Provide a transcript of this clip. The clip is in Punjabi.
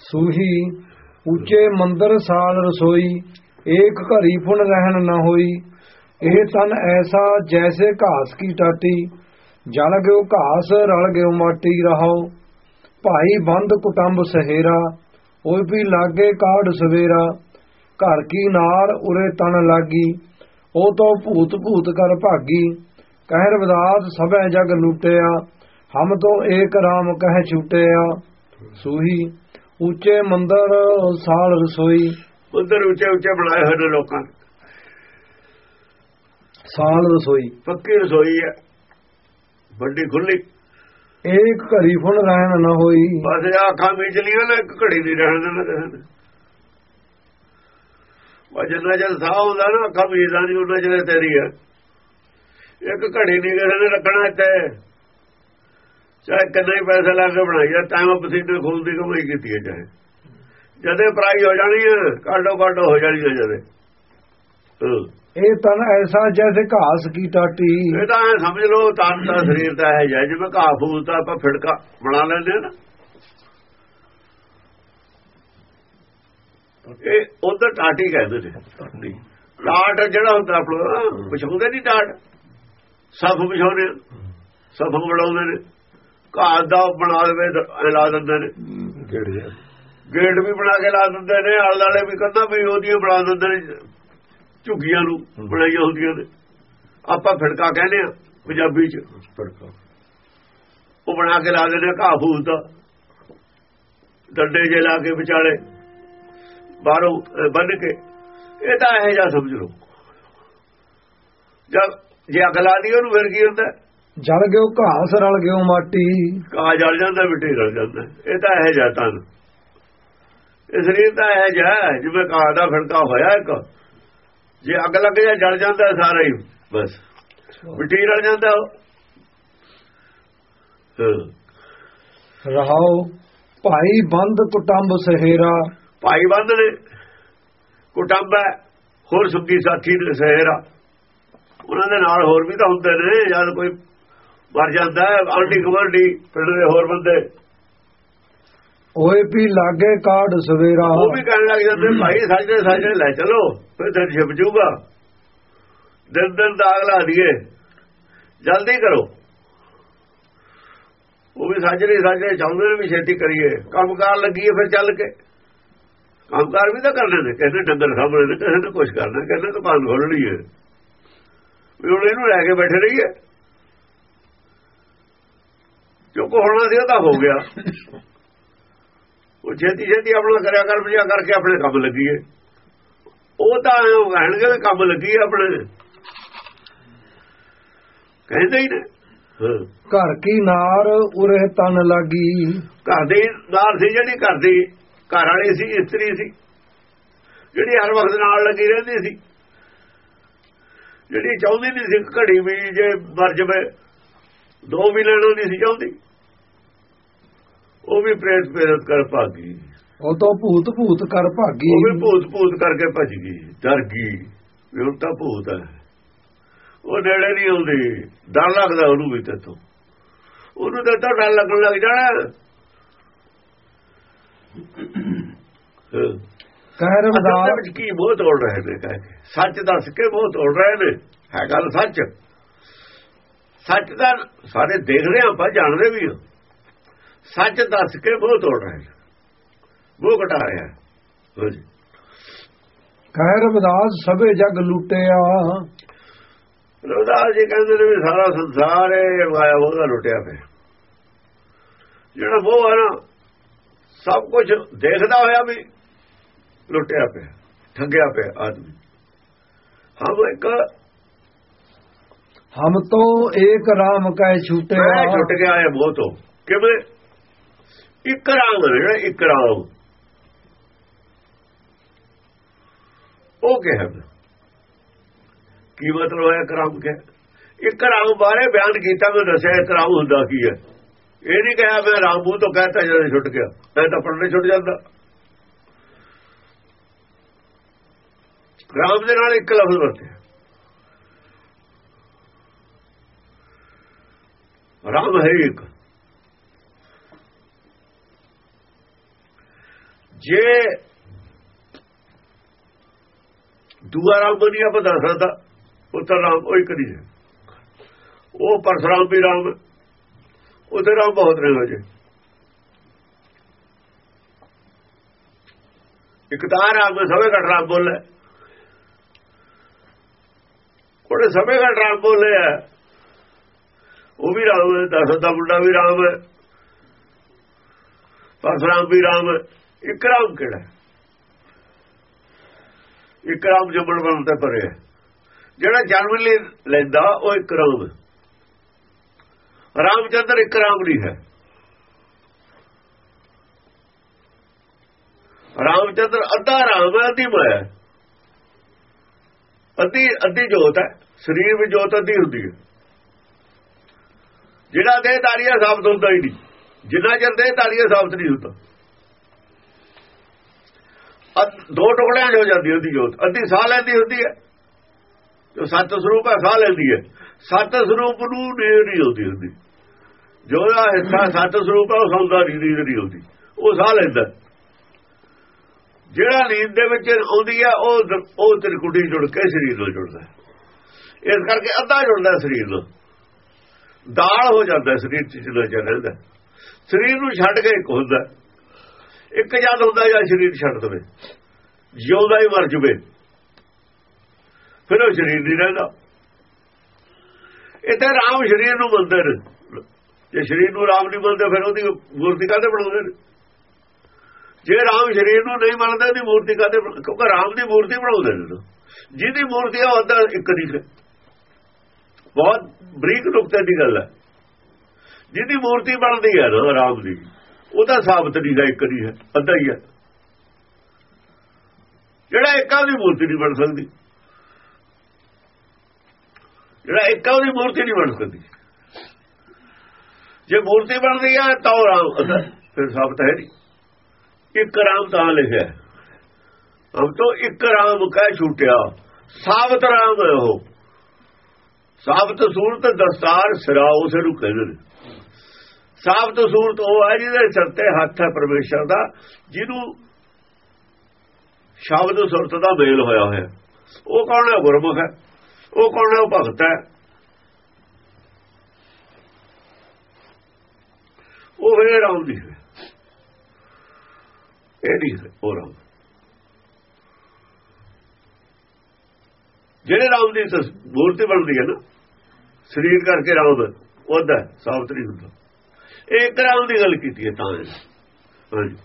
ਸੂਹੀ, ਉੱਚੇ ਮੰਦਰ, ਸਾਲ ਰਸੋਈ, ਏਕ ਘਰੀ ਫੁਨ ਰਹਿਣ ਨਾ ਹੋਈ। ਇਹ ਤਨ ਐਸਾ ਜੈਸੇ ਘਾਸ ਕੀ ਟਾਟੀ, ਜਲ ਗਿਓ ਘਾਸ, ਰਲ ਗਿਓ ਮਾਟੀ ਰਹਾਓ ਭਾਈ ਬੰਦ ਕੁਟੰਬ ਸਹੇਰਾ ਓਏ ਵੀ ਲਾਗੇ ਕਾੜ ਸਵੇਰਾ। ਘਰ ਕੀ ਨਾਰ ਉਰੇ ਤਨ ਲਾਗੀ, ਉਹ ਤੋਂ ਭੂਤ ਭੂਤ ਕਰ ਭਾਗੀ। ਕਹਿ ਰਵਦਾਸ ਸਭੈ ਜਗ ਲੁੱਟਿਆ, ਹਮ ਤੋਂ ਏਕ ਰਾਮ ਕਹਿ ਛੁਟਿਆ। ਸੂਹੀ ਉੱਚੇ ਮੰਦਰ ਸਾਲ ਰਸੋਈ। ਉਧਰ ਉੱਚੇ ਉੱਚੇ ਬਣਾਏ ਹੋਏ ਨੇ ਲੋਕਾਂ। ਸਾਲ ਰਸੋਈ। ਪੱਕੀ ਰਸੋਈ ਹੈ। ਵੱਡੀ ਖੁੱਲੀ। ਏਕ ਘਰੀ ਫੁਨ ਰਹਿਣ ਨਾ ਹੋਈ। ਬਸ ਅੱਖਾਂ ਮੀਚ ਲੀਆਂ ਨਾ ਇੱਕ ਘੜੀ ਨਹੀਂ ਰਹਿਣ ਨੇ। ਉਹ ਜਿੰਨਾ ਚਿਰ ਸਾਹ ਹੁੰਦਾ ਨਾ ਅੱਖਾਂ ਮੀਚਦਾ ਨਹੀਂ ਉਹਨਾਂ ਚਿਰ ਤੇਰੀ ਹੈ। ਇੱਕ ਘੜੀ ਨਹੀਂ ਕਿਸੇ ਨੇ ਰੱਖਣਾ ਇੱਥੇ। ਚਾਹੇ ਕਿੰਨੇ ਹੀ ਪੈਸੇ ਲਾ ਕੇ ਬਣਾਈ ਆ ਟਾਈਮ ਪਸੀਨੇ ਖੂਨ ਦੀ ਕਮਾਈ ਕੀਤੀ ਹੈ ਚਾਹੇ। ਜਦੇ ਪ੍ਰਾਈ ਹੋ ਜਾਣੀ ਹੈ ਕਾਡੋ ਕਾਡੋ ਹੋ ਜਾਣੀ ਹੈ ਜਦੇ। ਇਹ ਤਨ ਐਸਾ ਜੈਸੇ ਘਾਸ ਕੀ ਟਾਟੀ। ਇਹ ਤਾਂ ਸਮਝ ਲਓ ਤਨ ਦਾ ਸਰੀਰ ਦਾ ਹੈ ਜਿਹਾ ਜਿਵੇਂ ਘਾਹ ਫੂਸ ਦਾ ਆਪਾਂ ਫਿੜਕਾ ਬਣਾ ਲੈਂਦੇ ਹਾਂ ਨਾ। ਇਹ ਉਧਰ ਟਾਟੀ ਕਹਿੰਦੇ ਨੇ ਟਾਟੀ। ਜਿਹੜਾ ਹੁੰਦਾ ਆਪਣਾ ਵਿਛਾਉਂਦੇ ਨਹੀਂ ਟਾਟ। ਸਫ ਵਿਛਾਉਂਦੇ ਸਫ ਬਣਾਉਂਦੇ ਨੇ। ਘਾਹ ਦਾ ਬਣਾ ਦੇਵੇ ਲਾ ਦਿੰਦੇ ਨੇ। ਗੇਟ ਵੀ ਬਣਾ ਕੇ ਲਾ ਦਿੰਦੇ ਨੇ ਆਲੇ ਵਾਲੇ ਵੀ ਕੰਧਾਂ ਵੀ ਉਹਦੀਆਂ ਬਣਾ ਦਿੰਦੇ ਨੇ ਝੁੱਗੀਆਂ ਨੂੰ ਬਣਾਈਆਂ ਹੁੰਦੀਆਂ ਨੇ। ਆਪਾਂ ਫਿੜਕਾ ਕਹਿੰਦੇ ਆ ਪੰਜਾਬੀ ਚ। ਉਹ ਬਣਾ ਕੇ ਲਾ ਦਿੰਦੇ ਘਾਹ ਫੂਸ ਦਾ। ਡੰਡੇ ਜੇ ਲਾ ਕੇ ਵਿਚਾਲੇ ਬਾਹਰੋਂ ਬੰਨ ਕੇ। ਇਹ ਤਾਂ ਇਹ ਜਾ ਸਮਝ ਲਓ। ਜਦ ਜੇ ਅੱਗ ਲਾ ਦੀ ਉਹਨੂੰ ਫਿਰ ਕੀ ਹੁੰਦਾ? ਜਲ ਗਿਓ ਘਾਸ ਰਲ ਗਿਓ ਮਾਟੀ। ਕਾ ਜਲ ਜਾਂਦਾ ਮਿੱਟੀ ਰਲ ਜਾਂਦਾ। ਇਹ ਤਾਂ ਇਹ ਜਾ ਤਨ ਇਹ ਸਰੀਰ ਤਾਂ ਇਹ ਜਾ ਜਿਵੇਂ ਕਾਂ ਦਾ ਫਿੜਕਾ ਹੋਇਆ ਇੱਕ। ਜੇ ਅੱਗ ਲੱਗ ਜਾ ਜਲ ਜਾਂਦਾ ਸਾਰਾ ਹੀ। ਬਸ। ਮਿੱਟੀ ਰਲ ਜਾਂਦਾ। ਰਹਾਓ ਭਾਈ ਬੰਦ ਕੁਟੰਬ ਸਹੇਰਾ। ਭਾਈ ਬੰਦ ਨੇ। ਕੁਟੰਬ ਹੈ ਹੋਰ ਸੁੱਕੀ ਸਾਥੀ ਸਹਿਰਾ। ਉਹਨਾਂ ਦੇ ਨਾਲ ਹੋਰ ਵੀ ਤਾਂ ਹੁੰਦੇ ਨੇ ਜਦ ਕੋਈ ਮਰ ਜਾਂਦਾ ਆਂਟੀ ਗਵਰਡੀ ਪਿੰਡ ਦੇ ਹੋਰ ਬੰਦੇ। ਓਏ ਵੀ ਲਾਗੇ ਕਾੜ ਸਵੇਰਾ। ਉਹ ਵੀ ਕਹਿਣ ਲੱਗ ਜਾਂਦੇ ਭਾਈ ਸਾਡੇ ਸਾਡੇ ਲੈ ਚਲੋ ਫਿਰ ਤੇ ਛਿਪ ਜੂਗਾ। ਦਿਨ ਦਿਨ ਦਾ ਅਗਲਾ ਦੀਏ ਜਲਦੀ ਕਰੋ। ਉਹ ਵੀ ਸਾਜਰੇ ਸਾਜਰੇ ਚਾਹੁੰਦੇ ਨੇ ਵੀ ਛੇਤੀ ਕਰੀਏ। ਕੰਮਕਾਰ ਲੱਗੀਏ ਫਿਰ ਚੱਲ ਕੇ। ਕੰਮਕਾਰ ਵੀ ਤਾਂ ਕਰਨੇ ਨੇ ਕਹਿੰਦੇ ਡੰਗਰ ਸਾਹਮਣੇ ਨੇ ਨੇ ਕੁਝ ਕਰਨਾ ਕਹਿੰਦੇ ਦੁਕਾਨ ਖੋਲਣੀ ਹੈ। ਵੀ ਹੁਣ ਇਹਨੂੰ ਲੈ ਕੇ ਬੈਠੇ ਰਹੀਏ। ਜੋ ਕੋ ਹੋਣਾ ਸੀ ਤਾਂ ਹੋ ਗਿਆ। ਉਹ ਛੇਤੀ ਛੇਤੀ ਆਪਣਾ ਕਰਿਆ ਕਰ ਬਜਾ ਕਰਕੇ ਆਪਣੇ ਕੰਮ ਲੱਗੀਏ ਉਹ ਤਾਂ ਐਂ ਕਹਿਣਗੇ ਵੀ ਕੰਮ ਲੱਗੀ ਆਪਣੇ। ਕਹਿੰਦੇ ਹੀ ਨੇ। ਘਰ ਕੀ ਨਾਰ ਉਰੇ ਤਨ ਲਾਗੀ? ਘਰ ਦੀ ਨਾਲ ਸੀ ਜਿਹੜੀ ਘਰ ਦੀ ਘਰ ਵਾਲੀ ਸੀ ਇਸਤਰੀ ਸੀ। ਜਿਹੜੀ ਹਰ ਵਕਤ ਨਾਲ ਲੱਗੀ ਰਹਿੰਦੀ ਸੀ। ਜਿਹੜੀ ਚਾਹੁੰਦੀ ਨਹੀਂ ਸੀ ਘੜੀ ਵੀ ਜੇ ਮਰ ਜਵੇ। ਦੋ ਵੀ ਲੈਣੋਂ ਨਹੀਂ ਸੀ ਚਾਹੁੰਦੀ ਉਹ ਵੀ ਪ੍ਰੇਤ ਪ੍ਰੇਰਤ ਕਰ ਭਾਗੀ। ਉਹ ਤੋਂ ਭੂਤ ਭੂਤ ਕਰ ਭਾਗੀ। ਉਹ ਵੀ ਭੂਤ ਭੂਤ ਕਰਕੇ ਭੱਜ ਗਈ ਡਰ ਗਈ ਵੀ ਹੁਣ ਤਾਂ ਭੂਤ ਹੈ। ਉਹ ਨੇੜੇ ਨਹੀਂ ਆਉਂਦੀ ਡਰ ਲੱਗਦਾ ਉਹਨੂੰ ਵੀ ਤੇਤੋਂ ਉਹਨੂੰ ਤਾਂ ਤਾਂ ਡਰ ਲੱਗਣ ਲੱਗ ਜਾਣਾ। ਕਹਿ ਵਿੱਚ ਕੀ ਬਹੁਤ ਤੋੜ ਰਹੇ ਨੇ ਕਹਿ ਸੱਚ ਦੱਸ ਕੇ ਬਹੁਤ ਤੋੜ ਰਹੇ ਨੇ। ਹੈ ਗੱਲ ਸੱਚ। ਸੱਚ ਦਾ ਸਾਰੇ ਦੇਖਦੇ ਹਾਂ ਆਪਾਂ ਜਾਣਦੇ ਵੀ ਹਾਂ। ਸੱਚ ਦੱਸ ਕੇ ਬਹੁਤ ਤੋੜ ਰਹੇ ਉਹ ਘਟਾ ਰਿਹਾ ਕਹਿ ਰਵਦਾਸ ਸਭੇ ਜਗ ਲੁੱਟਿਆ। ਰਵਦਾਸ ਜੀ ਕਹਿੰਦੇ ਨੇ ਵੀ ਸਾਰਾ ਸੰਸਾਰ ਇਹ ਮਾਇਆ ਉਹਦਾ ਲੁੱਟਿਆ ਪਿਆ। ਜਿਹੜਾ ਉਹ ਹੈ ਨਾ ਸਭ ਕੁਝ ਦੇਖਦਾ ਹੋਇਆ ਵੀ ਲੁੱਟਿਆ ਪਿਆ ਠੱਗਿਆ ਪਿਆ ਆਦਮੀ। ਹਮ ਇੱਕ ਹਮ ਤੋਂ ਏਕ ਰਾਮ ਕਹਿ ਛੁਟਿਆ। ਮੈਂ ਛੁੱਟ ਗਿਆ ਹੈ ਬਹੁਤੋਂ। ਕਿਵੇਂ? ਇੱਕ ਰਾਮ ਜਿਹੜਾ ਇੱਕ ਰਾਮ। ਉਹ ਕਿਹਾ ਕੀ ਮਤਲਬ ਹੋਇਆ ਕਰਾਮ ਕੇ? ਇੱਕ ਰਾਮ ਬਾਰੇ ਬਿਆਨ ਕੀਤਾ, ਮੈਂ ਦੱਸਿਆ ਇੱਕ ਰਾਮ ਹੁੰਦਾ ਕੀ ਹੈ। ਇਹ ਨਹੀਂ ਕਿਹਾ ਮੈਂ ਰਾਮੂ ਤੋਂ ਕਹਤਾ ਜਦੋਂ ਛੁੱਟ ਗਿਆ। ਮੈਂ ਤਾਂ ਪੜਨੇ ਛੁੱਟ ਜਾਂਦਾ। ਰਾਮ ਦੇ ਨਾਲ ਇੱਕ ਲਫ਼ਜ਼ ਵਰਤਿਆ। ਰਾਮ ਹੈ ਇੱਕ ਜੇ ਦੂਆ ਰਾਮ ਬਣੀ ਆਪਾਂ ਦੱਸ ਸਕਦਾ ਉਹ ਤਾਂ ਰਾਮ ਇੱਕ ਨਹੀਂ ਹੈ। ਉਹ ਪਰਸਰਾਮ ਵੀ ਰਾਮ ਹੈ। ਉਹਦੇ ਰਾਮ ਬਹੁਤ ਨੇ ਹੋ ਜੇ ਇੱਕ ਤਾਂ ਰਾਮ ਸਵੇ ਘਟ ਰਾਮ ਬੋਲੇ। ਉਹਨੇ ਸਵੇ ਘਟ ਰਾਮ ਬੋਲੇ ਹੈ ਉਹ ਵੀ ਰਾਮ ਹੈ, ਦਸ ਦਾ ਮੁੰਡਾ ਵੀ ਰਾਮ ਹੈ। ਪਰਸਰਾਮ ਵੀ ਰਾਮ ਹੈ। ਇੱਕ ਰਾਮ ਕਿਹੜਾ ਇੱਕ ਰਾਮ ਜੰਮਣ ਬਣ ਤੇ ਪਰੇ ਹੈ। ਜਿਹੜਾ ਜਨਮ ਲਈ ਲੈਂਦਾ, ਉਹ ਇੱਕ ਰਾਮ ਹੈ। ਰਾਮਚੰਦਰ ਇੱਕ ਰਾਮ ਨਹੀਂ ਹੈ। ਰਾਮਚੰਦਰ ਅੱਧਾ ਰਾਮ ਹੈ, ਅੱਧੀ ਮਾਇਆ ਹੈ। ਅੱਧੀ ਅੱਧੀ ਜੋਤ ਹੈ। ਸਰੀਰ ਵਿੱਚ ਜੋਤ ਅੱਧੀ ਹੁੰਦੀ ਹੈ। ਜਿਹੜਾ ਦੇਹਧਾਰੀਆ ਸਾਬਤ ਹੁੰਦਾ ਹੀ ਨਹੀਂ। ਜਿੰਨਾ ਚਿਰ ਦੇਹਧਾਰੀਆ ਸਾਬਤ ਨਹੀਂ ਹੁੰਦਾ। ਦੋ ਟੁਕੜਿਆਂ 'ਚ ਹੋ ਜਾਂਦੀ ਉਹਦੀ ਜੋਤ। ਅੱਧੀ ਸਾਹ ਲੈਂਦੀ ਹੁੰਦੀ ਹੈ। ਜੋ ਸੱਤ ਸਰੂਪ ਹੈ ਸਾਹ ਲੈਂਦੀ ਹੈ। ਸੱਤ ਸਰੂਪ ਨੂੰ ਨੀਂਦ ਨਹੀਂ ਹੁੰਦੀ ਹੁੰਦੀ। ਜੋ ਦਾ ਹਿੱਸਾ ਸੱਤ ਸਰੂਪ ਹੈ ਉਹ ਸੌਂਦਾ ਨਹੀਂ, ਨੀਂਦ ਨਹੀਂ ਹੁੰਦੀ ਉਹ ਸਾਹ ਲੈਂਦਾ। ਜਿਹੜਾ ਨੀਂਦ ਦੇ ਵਿੱਚ ਆਉਂਦੀ ਹੈ ਉਹ ਉਹ ਤ੍ਰਿਕੁਟੀ ਜੁੜ ਕੇ ਸਰੀਰ ਨਾਲ ਜੁੜਦਾ ਇਸ ਕਰਕੇ ਅੱਧਾ ਜੁੜਦਾ ਸਰੀਰ ਨਾਲ ਦਾਲ ਹੋ ਜਾਂਦਾ, ਸਰੀਰ ਚ ਜਿਹੜਾ ਚ ਸਰੀਰ ਨੂੰ ਛੱਡ ਕੇ ਇੱਕ ਹੁੰਦਾ। ਇੱਕ ਜਦ ਹੁੰਦਾ ਜਾਂ ਸਰੀਰ ਛੱਡ ਦਵੇ। ਜਿਉਂਦਾ ਹੀ ਮਰ ਜਵੇ। ਫਿਰ ਉਹ ਸਰੀਰ ਨਹੀਂ ਰਹਿੰਦਾ। ਇੱਥੇ ਰਾਮ ਸਰੀਰ ਨੂੰ ਮੰਨਦੇ ਨੇ। ਜੇ ਸਰੀਰ ਨੂੰ ਰਾਮ ਨਹੀਂ ਮੰਨਦੇ ਫਿਰ ਉਹਦੀ ਮੂਰਤੀ ਕਾਹਦੇ ਬਣਾਉਂਦੇ ਨੇ? ਜੇ ਰਾਮ ਸਰੀਰ ਨੂੰ ਨਹੀਂ ਮੰਨਦੇ ਉਹਦੀ ਮੂਰਤੀ ਕਾਹਦੇ ਕਿਉਂਕਿ ਰਾਮ ਦੀ ਮੂਰਤੀ ਬਣਾਉਂਦੇ ਨੇ। ਜਿਹਦੀ ਮੂਰਤੀ ਆ, ਉਹਦਾ ਇੱਕ ਨਹੀਂ ਹੈ। ਬਹੁਤ ਬਰੀਕ ਨੁਕਤੇ ਦੀ ਗੱਲ ਹੈ। ਜਿਹਦੀ ਮੂਰਤੀ ਬਣਦੀ ਹੈ ਰਾਮ ਦੀ, ਉਹਦਾ ਸਾਬਤ ਨਹੀਂ ਹੈ, ਇੱਕ ਨਹੀਂ ਹੈ, ਅੱਧਾ ਹੀ ਹੈ। ਜਿਹੜਾ ਇੱਕਾ ਦੀ ਮੂਰਤੀ ਨਹੀਂ ਬਣ ਸਕਦੀ। ਜਿਹੜਾ ਇੱਕਾ ਦੀ ਮੂਰਤੀ ਨਹੀਂ ਬਣ ਸਕਦੀ। ਜੇ ਮੂਰਤੀ ਬਣਦੀ ਹੈ, ਤਾਂ ਉਹ ਰਾਮ ਫਿਰ ਸਾਬਤ ਹੈ ਨਹੀਂ। ਇੱਕ ਰਾਮ ਤਾਂ ਲਿਖਿਆ ਹੈ। ਹਮ ਤੋਂ ਇੱਕ ਰਾਮ ਕਹਿ ਛੁੱਟਿਆ, ਸਾਬਤ ਰਾਮ ਹੈ ਉਹ। ਸਾਬਤ ਸੂਰਤ ਦਸਤਾਰ ਸਿਰਾ ਉਸੇ ਨੂੰ ਕਹਿੰਦੇ ਨੇ। ਸਾਬਤ ਸੂਰਤ ਉਹ ਹੈ ਜਿਹਦੇ ਸਿਰ ਤੇ ਹੱਥ ਹੈ ਪਰਮੇਸ਼ਰ ਦਾ, ਜਿਹਨੂੰ ਸ਼ਬਦ ਸੁਰਤ ਦਾ ਮੇਲ ਹੋਇਆ ਹੋਇਆ। ਉਹ ਕੌਣ ਹੈ? ਗੁਰਮੁਖ ਹੈ। ਉਹ ਕੌਣ ਹੈ? ਉਹ ਭਗਤ ਹੈ। ਉਹ ਵੇ ਰਾਮ ਦੀ ਹੈ। ਇਹ ਨਹੀਂ ਹੈ, ਉਹ ਰਾਮ ਜਿਹੜੇ ਰਾਮ ਦੀ ਮੂਰਤੀ ਬਣਦੀ ਹੈ ਨਾ, ਸਰੀਰ ਕਰਕੇ ਰਾਮ ਉਹਦਾ ਸਾਬਤ ਨਹੀਂ ਹੁੰਦਾ। ਇਹ ਇੱਕ ਰਾਮ ਦੀ ਗੱਲ ਕੀਤੀ ਹੈ ਤਾਂ ਹਾਂਜੀ।